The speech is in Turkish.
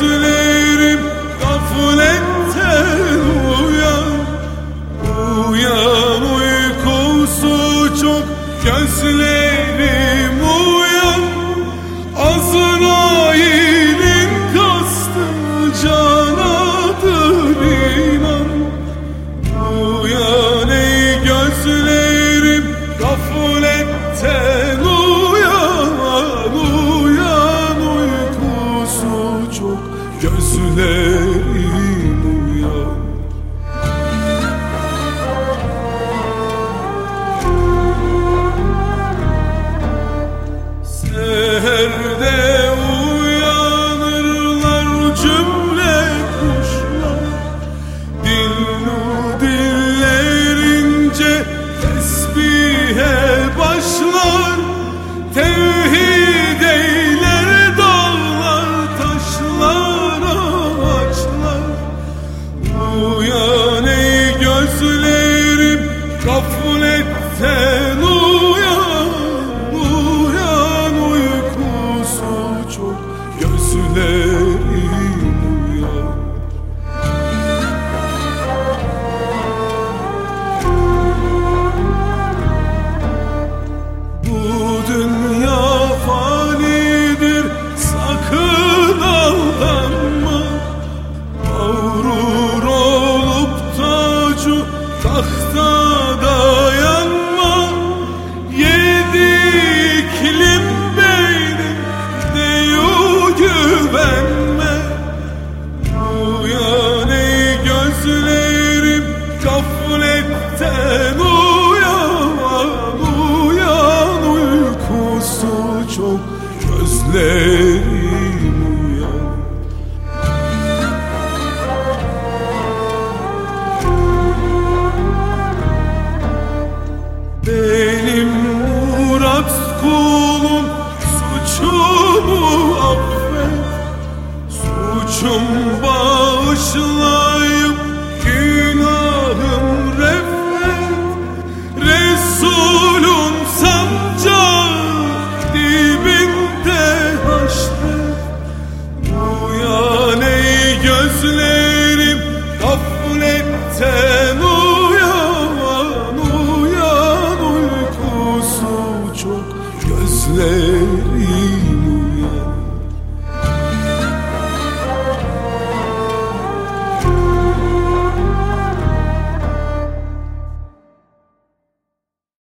Gözlerim gafletten uyan. Uyan uykusu çok Gözlerim uyan. Azrail'in kastı canadır inan. Uyan ey gözlerim gafletten uyan. Uyan uykusu çok gözlerim Suçumu affet Suçum bağışlayıp Günahım refet. Resulüm sancağı Dibinde haşret. Uyan ey gözlerim Gafletten uyan Uyan uykusu çok. gözlerim